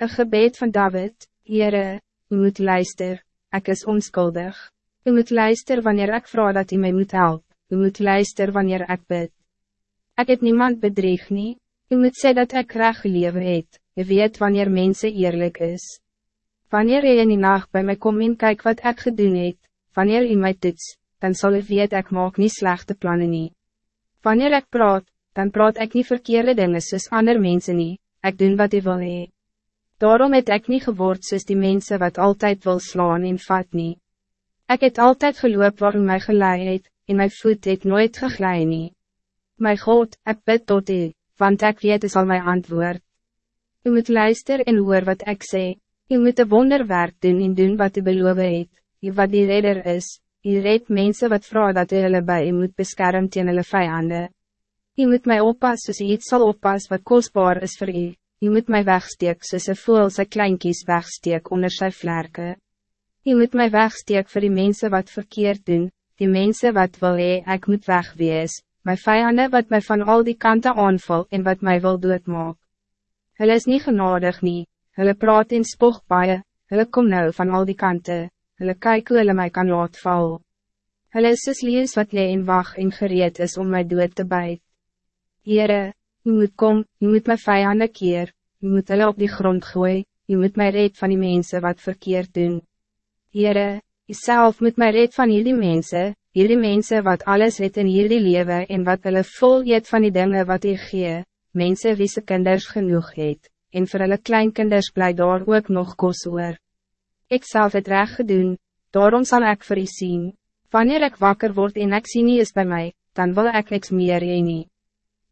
Een gebed van David, Heere, u moet luister, ik is onschuldig. U moet luister wanneer ik vraag dat u mij moet helpen. U moet luister wanneer ik bid. Ik heb niemand bedreig nie. U moet zeggen dat ik graag gelewe het. U weet wanneer mensen eerlijk is. Wanneer jy in die nacht bij mij kom en kyk wat ik gedoen het, wanneer u mij toets, dan zal u weet ik maak niet slechte plannen nie. Wanneer ik praat, dan praat ik niet verkeerde dingen soos ander mensen nie, ik doen wat u wil hee. Daarom het ik niet geword soos die mensen wat altijd wil slaan en vat nie. Ik het altijd geloop waar mij geleid het, en mijn voet het nooit gegleid nie. My God, ik bid tot u, want ik weet is al mijn antwoord. U moet luister en hoor wat ik zeg. U moet een wonderwerk doen en doen wat u beloof het. U wat die redder is, u red mensen wat vrouw dat u hulle bij u moet beschermen tegen hulle vijanden. U moet mij oppas soos u iets sal oppas wat kostbaar is voor u. U moet mij wegsteek soos een voel sy kleinkies wegsteek onder sy vlerke. U moet mij wegsteek voor die mensen wat verkeerd doen, die mensen wat wil hee, ek moet wegwees, my vijanden wat mij van al die kanten aanval en wat mij wil doodmaak. Hulle is niet genadig nie, hulle praat en spog baie, hulle kom nou van al die kanten, hulle kyk hoe hulle my kan laat val. Hulle is soos lees wat lee en wacht en gereed is om mij dood te bijt. Heere, u moet kom, u moet my vijanden keer, u moet hulle op die grond gooi, u moet my red van die mensen wat verkeerd doen. Heere, u self moet my red van hierdie mensen, hierdie mensen wat alles het in hierdie leven en wat hulle vol eet van die dingen wat u gee, mensen wie se kinders genoeg het, en vir hulle kleinkinders bly daar ook nog kos oor. Ek self het recht gedoen, daarom zal ik voor u zien. Wanneer ik wakker word en ek sien nie is bij mij, dan wil ik niks meer heen nie.